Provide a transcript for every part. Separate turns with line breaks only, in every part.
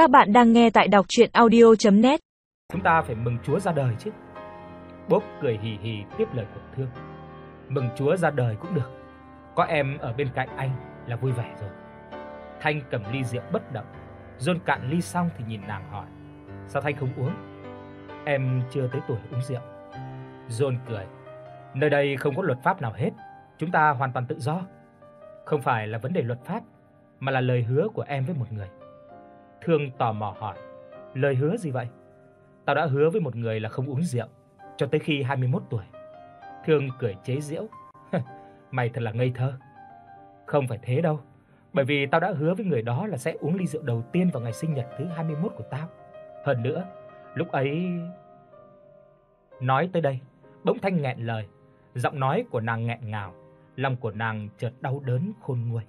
Các bạn đang nghe tại đọc audio net
Chúng ta phải mừng Chúa ra đời chứ. Bốp cười hì hì tiếp lời của Thương. Mừng Chúa ra đời cũng được. Có em ở bên cạnh anh là vui vẻ rồi. Thanh cầm ly rượu bất động, John cạn ly xong thì nhìn nàng hỏi: "Sao Thanh không uống?" "Em chưa tới tuổi uống rượu." John cười: "Nơi đây không có luật pháp nào hết, chúng ta hoàn toàn tự do. Không phải là vấn đề luật pháp, mà là lời hứa của em với một người." Thương tò mò hỏi: "Lời hứa gì vậy?" "Tao đã hứa với một người là không uống rượu cho tới khi 21 tuổi." Thương cười chế giễu: "Mày thật là ngây thơ." "Không phải thế đâu, bởi vì tao đã hứa với người đó là sẽ uống ly rượu đầu tiên vào ngày sinh nhật thứ 21 của tao. Hơn nữa, lúc ấy..." Nói tới đây, bỗng Thanh nghẹn lời, giọng nói của nàng nghẹn ngào, lòng của nàng chợt đau đớn khôn nguôi.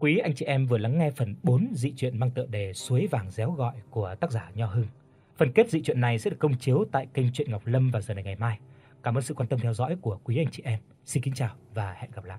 Quý anh chị em vừa lắng nghe phần 4 dị truyện mang tựa đề Suối vàng réo gọi của tác giả Nho Hưng. Phần kết dị truyện này sẽ được công chiếu tại kênh truyện Ngọc Lâm vào giờ này ngày mai. Cảm ơn sự quan tâm theo dõi của quý anh chị em. Xin kính chào và hẹn gặp lại.